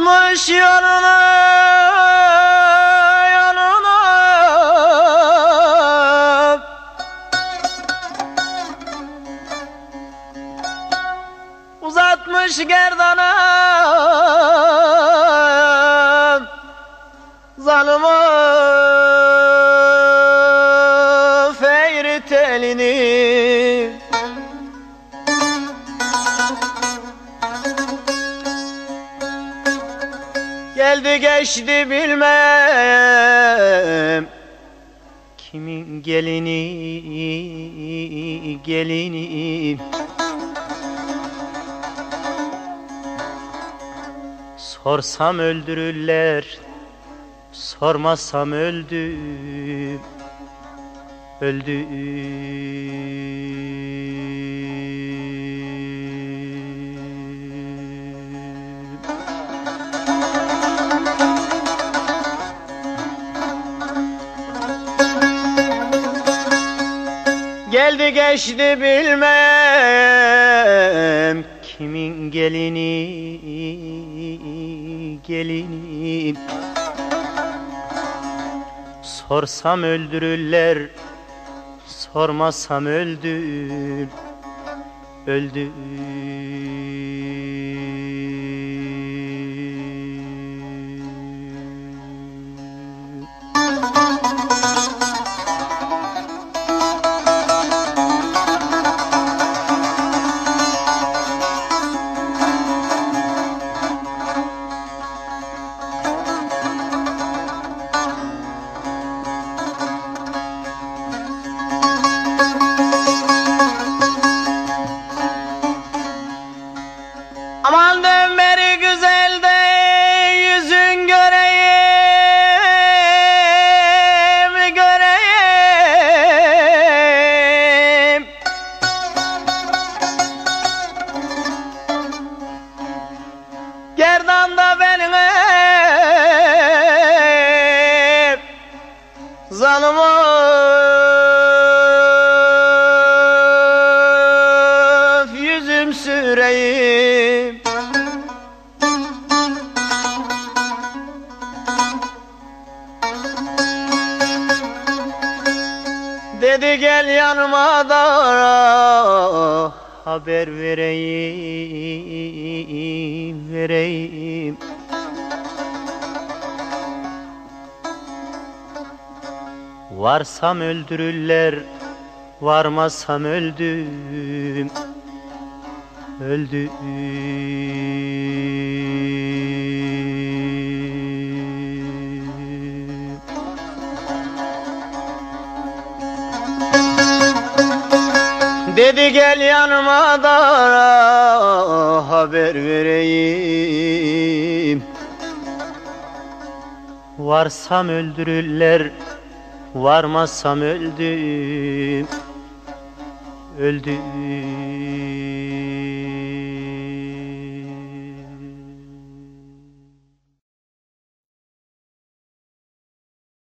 Uzatmış yanına yanına. Uzatmış gerdana. Zalımı feyri telini Geldi geçti bilmem. Kimin gelini gelini? Sorsam öldürürler Sormazsam öldüm Öldüm Geldi geçti bilmem kimin gelini gelini. Sorsam öldürürler sormazsam öldüm öldüm Zalımı yüzüm süreyim. Dedi gel yanıma da haber vereyim vereyim Varsam öldürürler varmazsam öldüm Öldüm. Dedi gel yanıma da haber vereyim. Varsam öldürürler Varmazsam öldüm Öldüm